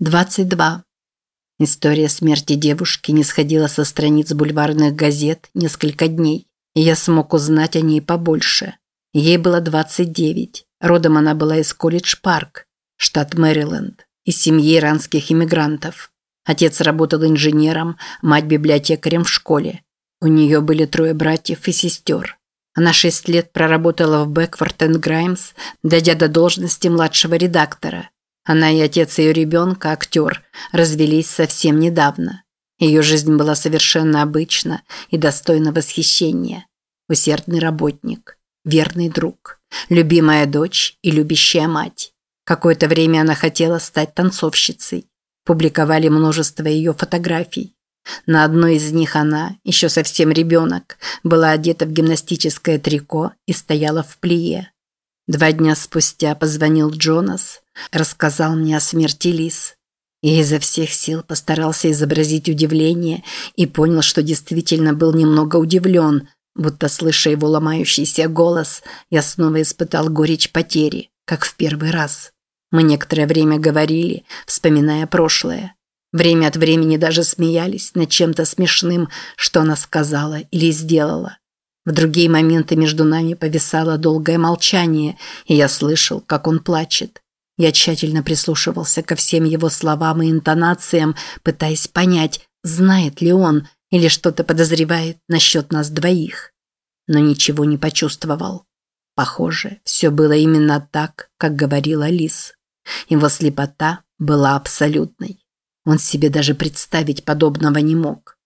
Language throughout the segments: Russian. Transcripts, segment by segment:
22. История смерти девушки не сходила со страниц бульварных газет несколько дней, и я смог узнать о ней побольше. Ей было 29. Родом она была из Колледж-Парк, штат Мэриленд, из семьи иранских иммигрантов. Отец работал инженером, мать библиотекарем в школе. У нее были трое братьев и сестер. Она шесть лет проработала в Бэкфорд энд Граймс, дойдя до должности младшего редактора – она и отец ее ребенка, актер, развелись совсем недавно. Ее жизнь была совершенно обычна и достойна восхищения. Усердный работник, верный друг, любимая дочь и любящая мать. Какое-то время она хотела стать танцовщицей. Публиковали множество ее фотографий. На одной из них она, еще совсем ребенок, была одета в гимнастическое трико и стояла в плие. Два дня спустя позвонил Джонас, рассказал мне о смерти Лис. И изо всех сил постарался изобразить удивление и понял, что действительно был немного удивлен, будто слыша его ломающийся голос, я снова испытал горечь потери, как в первый раз. Мы некоторое время говорили, вспоминая прошлое. Время от времени даже смеялись над чем-то смешным, что она сказала или сделала. В другие моменты между нами повисало долгое молчание, и я слышал, как он плачет. Я тщательно прислушивался ко всем его словам и интонациям, пытаясь понять, знает ли он или что-то подозревает насчет нас двоих. Но ничего не почувствовал. Похоже, все было именно так, как говорила Лис. Его слепота была абсолютной. Он себе даже представить подобного не мог.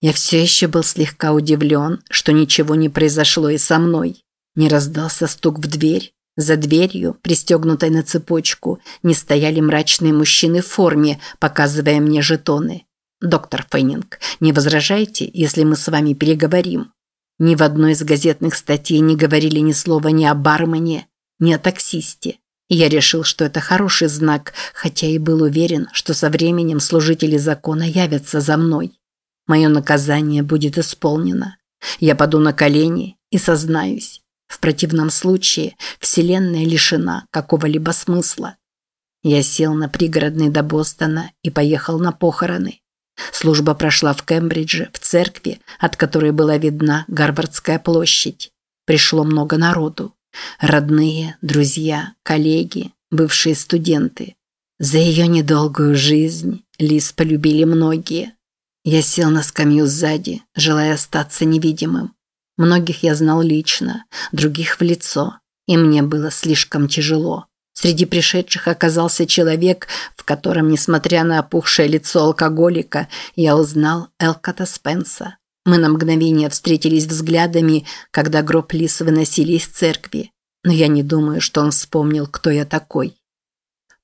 Я все еще был слегка удивлен, что ничего не произошло и со мной. Не раздался стук в дверь. За дверью, пристегнутой на цепочку, не стояли мрачные мужчины в форме, показывая мне жетоны. «Доктор Феннинг, не возражайте, если мы с вами переговорим?» Ни в одной из газетных статей не говорили ни слова ни о бармене, ни о таксисте. Я решил, что это хороший знак, хотя и был уверен, что со временем служители закона явятся за мной. Мое наказание будет исполнено. Я паду на колени и сознаюсь. В противном случае Вселенная лишена какого-либо смысла. Я сел на пригородный до Бостона и поехал на похороны. Служба прошла в Кембридже, в церкви, от которой была видна Гарвардская площадь. Пришло много народу. Родные, друзья, коллеги, бывшие студенты. За ее недолгую жизнь Лис полюбили многие. Я сел на скамью сзади, желая остаться невидимым. Многих я знал лично, других в лицо, и мне было слишком тяжело. Среди пришедших оказался человек, в котором, несмотря на опухшее лицо алкоголика, я узнал Элкота Спенса. Мы на мгновение встретились взглядами, когда гроб Лис выносили из церкви, но я не думаю, что он вспомнил, кто я такой.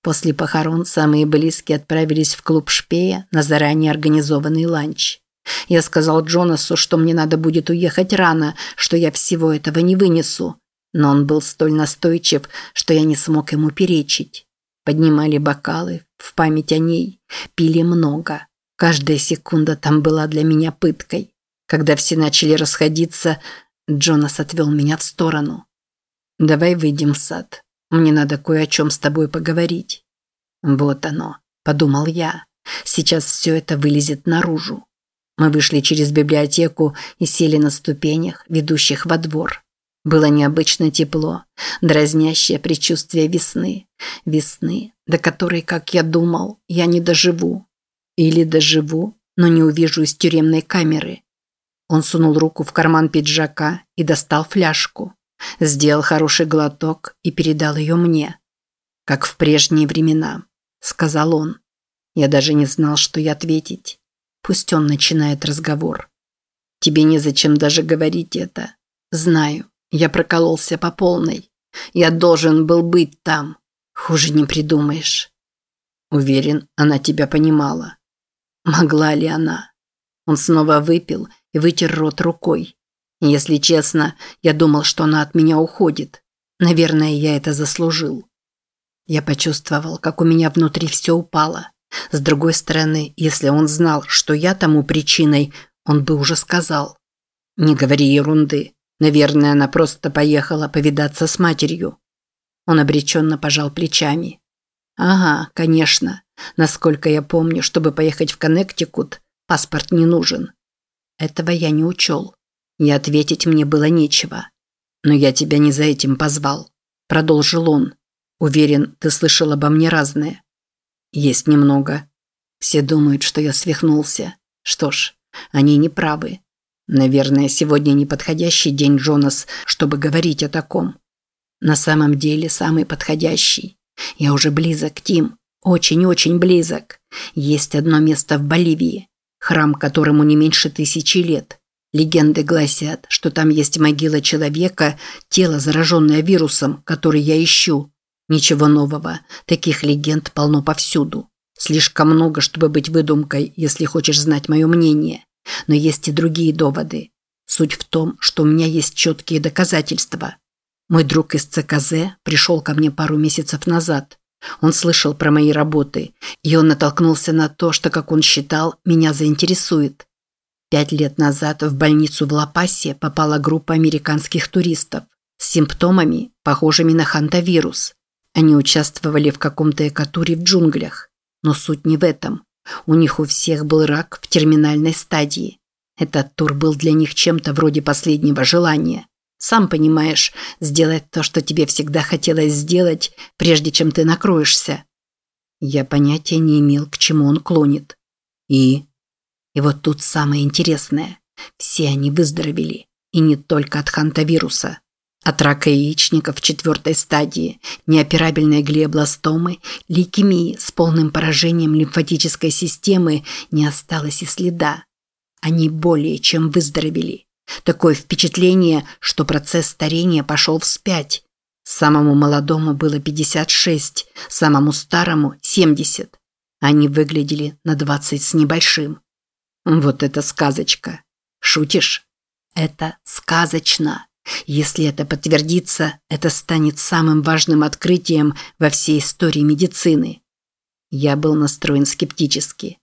После похорон самые близкие отправились в клуб Шпея на заранее организованный ланч. Я сказал Джонасу, что мне надо будет уехать рано, что я всего этого не вынесу. Но он был столь настойчив, что я не смог ему перечить. Поднимали бокалы в память о ней, пили много. Каждая секунда там была для меня пыткой. Когда все начали расходиться, Джонас отвел меня в сторону. «Давай выйдем в сад. Мне надо кое о чем с тобой поговорить. Вот оно, подумал я. Сейчас все это вылезет наружу. Мы вышли через библиотеку и сели на ступенях, ведущих во двор. Было необычно тепло, дразнящее предчувствие весны. Весны, до которой, как я думал, я не доживу. Или доживу, но не увижу из тюремной камеры. Он сунул руку в карман пиджака и достал фляжку. Сделал хороший глоток и передал ее мне. «Как в прежние времена», – сказал он. Я даже не знал, что и ответить. Пусть он начинает разговор. «Тебе незачем даже говорить это. Знаю, я прокололся по полной. Я должен был быть там. Хуже не придумаешь». Уверен, она тебя понимала. Могла ли она? Он снова выпил и вытер рот рукой. Если честно, я думал, что она от меня уходит. Наверное, я это заслужил. Я почувствовал, как у меня внутри все упало. С другой стороны, если он знал, что я тому причиной, он бы уже сказал. Не говори ерунды. Наверное, она просто поехала повидаться с матерью. Он обреченно пожал плечами. Ага, конечно. Насколько я помню, чтобы поехать в Коннектикут, паспорт не нужен. Этого я не учел. И ответить мне было нечего. Но я тебя не за этим позвал. Продолжил он. Уверен, ты слышал обо мне разное. Есть немного. Все думают, что я свихнулся. Что ж, они не правы. Наверное, сегодня неподходящий день, Джонас, чтобы говорить о таком. На самом деле самый подходящий. Я уже близок, Тим. Очень-очень близок. Есть одно место в Боливии. Храм, которому не меньше тысячи лет. Легенды гласят, что там есть могила человека, тело, зараженное вирусом, который я ищу. Ничего нового. Таких легенд полно повсюду. Слишком много, чтобы быть выдумкой, если хочешь знать мое мнение. Но есть и другие доводы. Суть в том, что у меня есть четкие доказательства. Мой друг из ЦКЗ пришел ко мне пару месяцев назад. Он слышал про мои работы, и он натолкнулся на то, что, как он считал, меня заинтересует. Пять лет назад в больницу в Лапасе попала группа американских туристов с симптомами, похожими на хантавирус. Они участвовали в каком-то экотуре в джунглях. Но суть не в этом. У них у всех был рак в терминальной стадии. Этот тур был для них чем-то вроде последнего желания. Сам понимаешь, сделать то, что тебе всегда хотелось сделать, прежде чем ты накроешься. Я понятия не имел, к чему он клонит. И... И вот тут самое интересное. Все они выздоровели. И не только от хантавируса. От рака яичников четвертой стадии, неоперабельной глиобластомы, лейкемии с полным поражением лимфатической системы не осталось и следа. Они более чем выздоровели. Такое впечатление, что процесс старения пошел вспять. Самому молодому было 56, самому старому – 70. Они выглядели на 20 с небольшим. Вот это сказочка. Шутишь? Это сказочно. Если это подтвердится, это станет самым важным открытием во всей истории медицины. Я был настроен скептически.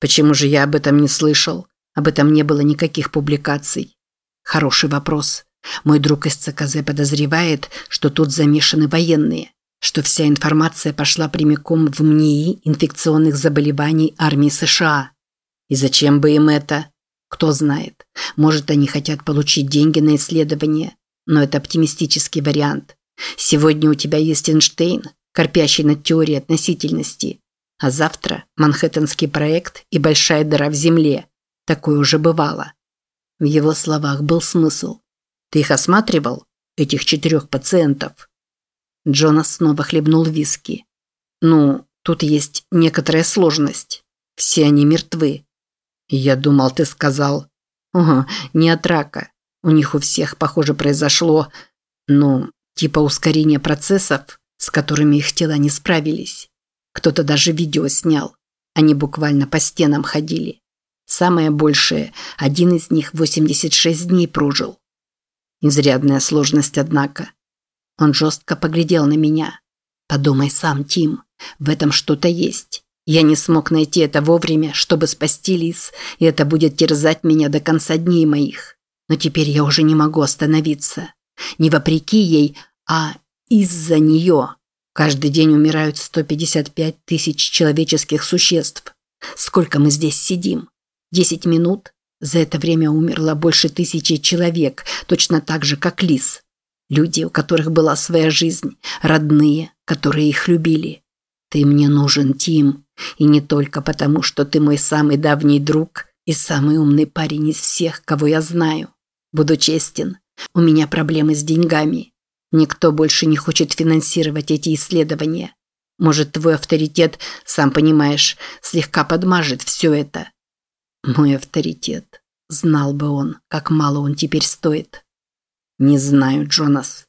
Почему же я об этом не слышал? Об этом не было никаких публикаций. Хороший вопрос. Мой друг из ЦКЗ подозревает, что тут замешаны военные, что вся информация пошла прямиком в МНИИ инфекционных заболеваний армии США. И зачем бы им это? Кто знает. Может, они хотят получить деньги на исследование, но это оптимистический вариант. Сегодня у тебя есть Эйнштейн, корпящий над теорией относительности, а завтра Манхэттенский проект и большая дыра в земле. Такое уже бывало. В его словах был смысл. Ты их осматривал, этих четырех пациентов? Джонас снова хлебнул виски. Ну, тут есть некоторая сложность. Все они мертвы. Я думал, ты сказал. Ага, не от рака. У них у всех, похоже, произошло, ну, типа ускорения процессов, с которыми их тела не справились. Кто-то даже видео снял. Они буквально по стенам ходили. Самое большее, один из них 86 дней прожил. Изрядная сложность, однако. Он жестко поглядел на меня. Подумай сам, Тим, в этом что-то есть. Я не смог найти это вовремя, чтобы спасти Лис, и это будет терзать меня до конца дней моих. Но теперь я уже не могу остановиться. Не вопреки ей, а из-за нее. Каждый день умирают 155 тысяч человеческих существ. Сколько мы здесь сидим? Десять минут. За это время умерло больше тысячи человек, точно так же, как Лис. Люди, у которых была своя жизнь, родные, которые их любили. Ты мне нужен, Тим, и не только потому, что ты мой самый давний друг и самый умный парень из всех, кого я знаю. Буду честен, у меня проблемы с деньгами. Никто больше не хочет финансировать эти исследования. Может, твой авторитет, сам понимаешь, слегка подмажет все это. Мой авторитет. Знал бы он, как мало он теперь стоит. Не знаю, Джонас.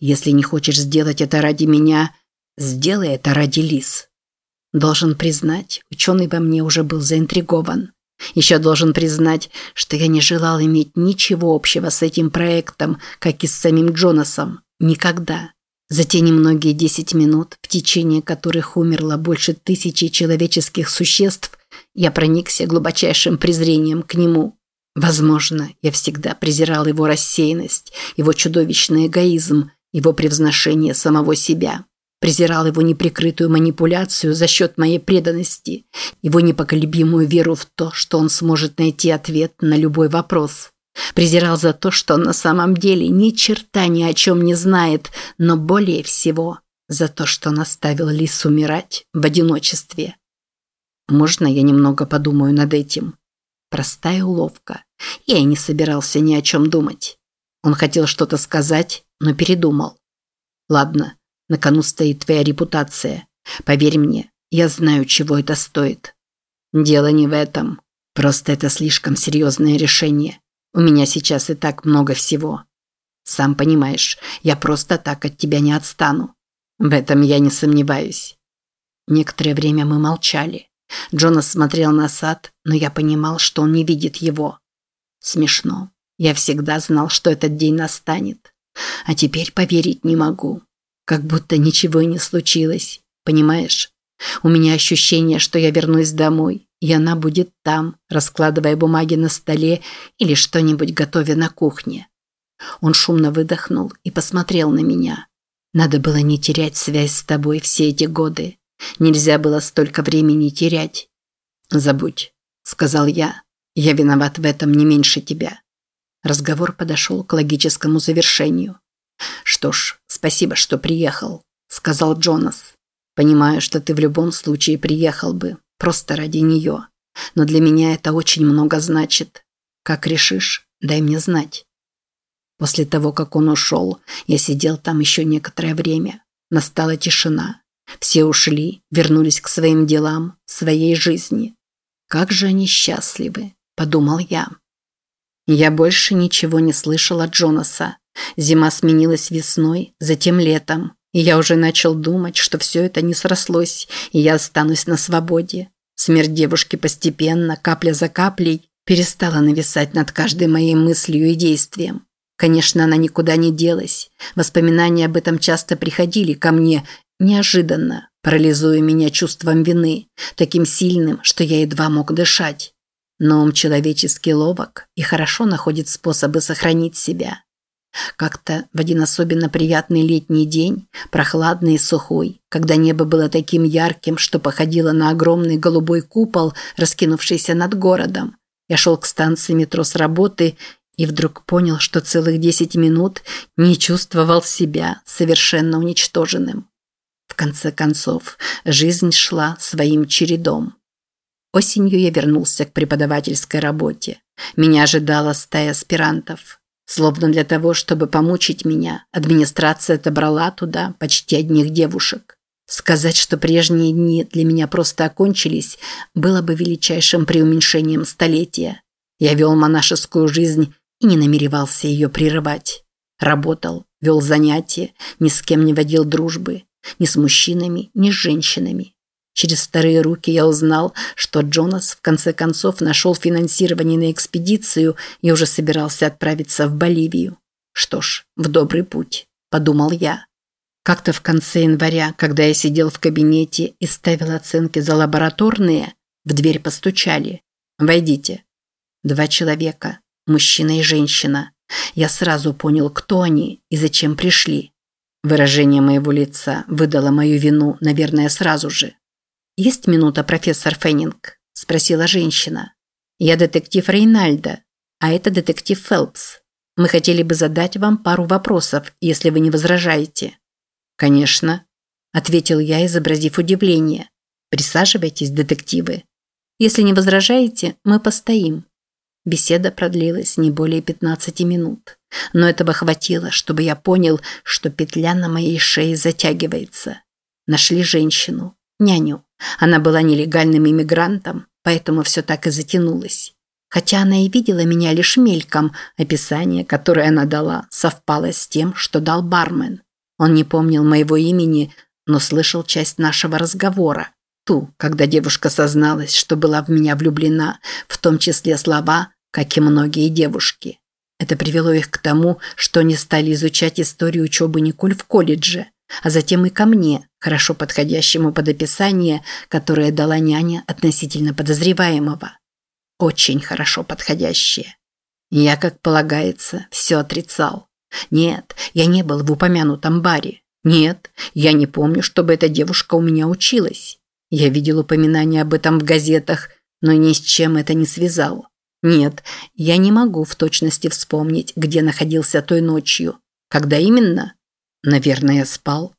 Если не хочешь сделать это ради меня, сделай это ради Лис. Должен признать, ученый во мне уже был заинтригован. Еще должен признать, что я не желал иметь ничего общего с этим проектом, как и с самим Джонасом. Никогда. За те немногие десять минут, в течение которых умерло больше тысячи человеческих существ, я проникся глубочайшим презрением к нему. Возможно, я всегда презирал его рассеянность, его чудовищный эгоизм, его превзношение самого себя. Презирал его неприкрытую манипуляцию за счет моей преданности, его непоколебимую веру в то, что он сможет найти ответ на любой вопрос. Презирал за то, что он на самом деле ни черта ни о чем не знает, но более всего за то, что он оставил Лис умирать в одиночестве. Можно я немного подумаю над этим? Простая уловка. Я и не собирался ни о чем думать. Он хотел что-то сказать, но передумал. Ладно, на кону стоит твоя репутация. Поверь мне, я знаю, чего это стоит. Дело не в этом. Просто это слишком серьезное решение. У меня сейчас и так много всего. Сам понимаешь, я просто так от тебя не отстану. В этом я не сомневаюсь. Некоторое время мы молчали. Джонас смотрел на сад, но я понимал, что он не видит его. Смешно. Я всегда знал, что этот день настанет. А теперь поверить не могу. Как будто ничего и не случилось. Понимаешь? У меня ощущение, что я вернусь домой, и она будет там, раскладывая бумаги на столе или что-нибудь готовя на кухне. Он шумно выдохнул и посмотрел на меня. Надо было не терять связь с тобой все эти годы. Нельзя было столько времени терять. Забудь, сказал я. Я виноват в этом не меньше тебя. Разговор подошел к логическому завершению. Что ж, спасибо, что приехал, сказал Джонас. Понимаю, что ты в любом случае приехал бы, просто ради нее. Но для меня это очень много значит. Как решишь, дай мне знать. После того, как он ушел, я сидел там еще некоторое время. Настала тишина. Все ушли, вернулись к своим делам, своей жизни. Как же они счастливы, подумал я. Я больше ничего не слышал от Джонаса. Зима сменилась весной, затем летом. И я уже начал думать, что все это не срослось, и я останусь на свободе. Смерть девушки постепенно, капля за каплей, перестала нависать над каждой моей мыслью и действием. Конечно, она никуда не делась. Воспоминания об этом часто приходили ко мне неожиданно, парализуя меня чувством вины, таким сильным, что я едва мог дышать. Но ум человеческий ловок и хорошо находит способы сохранить себя. Как-то в один особенно приятный летний день, прохладный и сухой, когда небо было таким ярким, что походило на огромный голубой купол, раскинувшийся над городом, я шел к станции метро с работы и вдруг понял, что целых десять минут не чувствовал себя совершенно уничтоженным. В конце концов, жизнь шла своим чередом. Осенью я вернулся к преподавательской работе. Меня ожидала стая аспирантов. Словно для того, чтобы помучить меня, администрация отобрала туда почти одних девушек. Сказать, что прежние дни для меня просто окончились, было бы величайшим преуменьшением столетия. Я вел монашескую жизнь и не намеревался ее прерывать. Работал, вел занятия, ни с кем не водил дружбы, ни с мужчинами, ни с женщинами. Через вторые руки я узнал, что Джонас в конце концов нашел финансирование на экспедицию и уже собирался отправиться в Боливию. Что ж, в добрый путь, подумал я. Как-то в конце января, когда я сидел в кабинете и ставил оценки за лабораторные, в дверь постучали. «Войдите». Два человека, мужчина и женщина. Я сразу понял, кто они и зачем пришли. Выражение моего лица выдало мою вину, наверное, сразу же. «Есть минута, профессор Феннинг?» – спросила женщина. «Я детектив Рейнальдо, а это детектив Фелпс. Мы хотели бы задать вам пару вопросов, если вы не возражаете». «Конечно», – ответил я, изобразив удивление. «Присаживайтесь, детективы. Если не возражаете, мы постоим». Беседа продлилась не более 15 минут, но этого хватило, чтобы я понял, что петля на моей шее затягивается. Нашли женщину, няню. Она была нелегальным иммигрантом, поэтому все так и затянулось. Хотя она и видела меня лишь мельком, описание, которое она дала, совпало с тем, что дал бармен. Он не помнил моего имени, но слышал часть нашего разговора. Ту, когда девушка созналась, что была в меня влюблена, в том числе слова, как и многие девушки. Это привело их к тому, что они стали изучать историю учебы Николь в колледже, а затем и ко мне, хорошо подходящему под описание, которое дала няня относительно подозреваемого. Очень хорошо подходящее. Я, как полагается, все отрицал. Нет, я не был в упомянутом баре. Нет, я не помню, чтобы эта девушка у меня училась. Я видел упоминания об этом в газетах, но ни с чем это не связал. Нет, я не могу в точности вспомнить, где находился той ночью. Когда именно? Наверное, спал.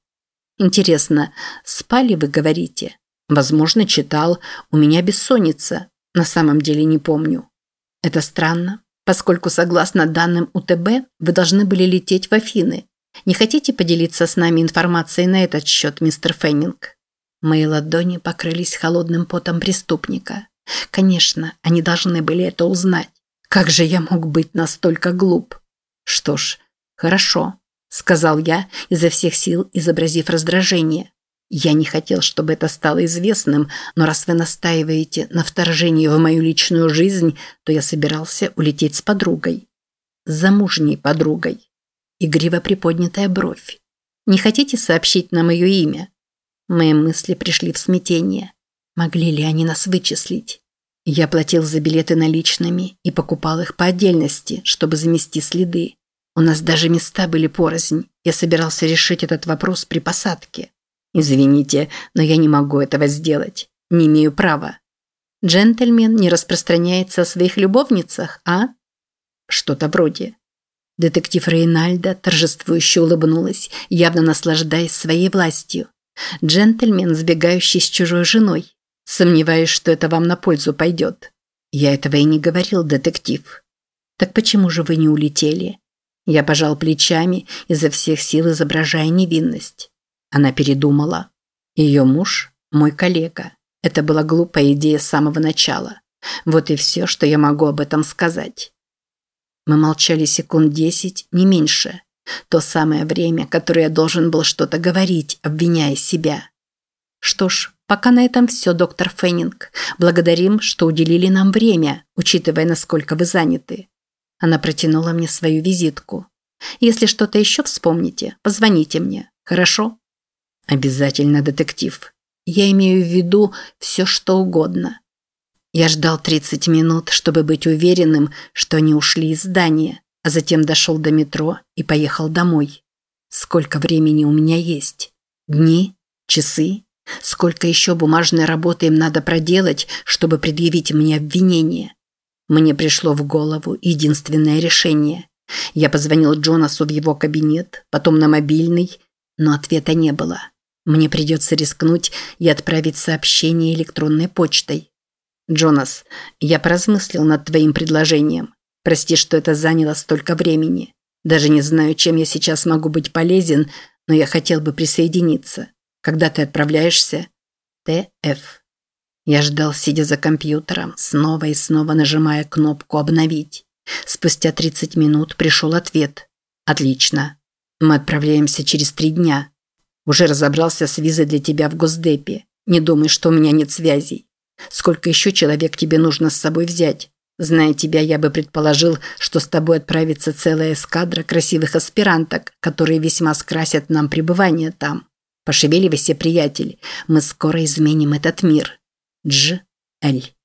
Интересно, спали вы, говорите? Возможно, читал. У меня бессонница. На самом деле не помню. Это странно, поскольку, согласно данным УТБ, вы должны были лететь в Афины. Не хотите поделиться с нами информацией на этот счет, мистер Феннинг? Мои ладони покрылись холодным потом преступника. Конечно, они должны были это узнать. Как же я мог быть настолько глуп? Что ж, хорошо, сказал я, изо всех сил изобразив раздражение. Я не хотел, чтобы это стало известным, но раз вы настаиваете на вторжении в мою личную жизнь, то я собирался улететь с подругой. С замужней подругой. Игриво приподнятая бровь. Не хотите сообщить нам ее имя? Мои мысли пришли в смятение. Могли ли они нас вычислить? Я платил за билеты наличными и покупал их по отдельности, чтобы замести следы. У нас даже места были порознь. Я собирался решить этот вопрос при посадке. Извините, но я не могу этого сделать. Не имею права. Джентльмен не распространяется о своих любовницах, а? Что-то вроде. Детектив Рейнальда торжествующе улыбнулась, явно наслаждаясь своей властью. Джентльмен, сбегающий с чужой женой. Сомневаюсь, что это вам на пользу пойдет. Я этого и не говорил, детектив. Так почему же вы не улетели? Я пожал плечами, изо всех сил изображая невинность. Она передумала. Ее муж – мой коллега. Это была глупая идея с самого начала. Вот и все, что я могу об этом сказать. Мы молчали секунд десять, не меньше. То самое время, которое я должен был что-то говорить, обвиняя себя. Что ж, пока на этом все, доктор Феннинг. Благодарим, что уделили нам время, учитывая, насколько вы заняты. Она протянула мне свою визитку. Если что-то еще вспомните, позвоните мне, хорошо? Обязательно, детектив. Я имею в виду все, что угодно. Я ждал 30 минут, чтобы быть уверенным, что они ушли из здания а затем дошел до метро и поехал домой. Сколько времени у меня есть? Дни? Часы? Сколько еще бумажной работы им надо проделать, чтобы предъявить мне обвинение? Мне пришло в голову единственное решение. Я позвонил Джонасу в его кабинет, потом на мобильный, но ответа не было. Мне придется рискнуть и отправить сообщение электронной почтой. «Джонас, я поразмыслил над твоим предложением. Прости, что это заняло столько времени. Даже не знаю, чем я сейчас могу быть полезен, но я хотел бы присоединиться. Когда ты отправляешься? ТФ. Я ждал, сидя за компьютером, снова и снова нажимая кнопку «Обновить». Спустя 30 минут пришел ответ. «Отлично. Мы отправляемся через три дня. Уже разобрался с визой для тебя в Госдепе. Не думай, что у меня нет связей. Сколько еще человек тебе нужно с собой взять? Зная тебя, я бы предположил, что с тобой отправится целая эскадра красивых аспиранток, которые весьма скрасят нам пребывание там. Пошевеливайся, приятель, мы скоро изменим этот мир. Дж. Эль.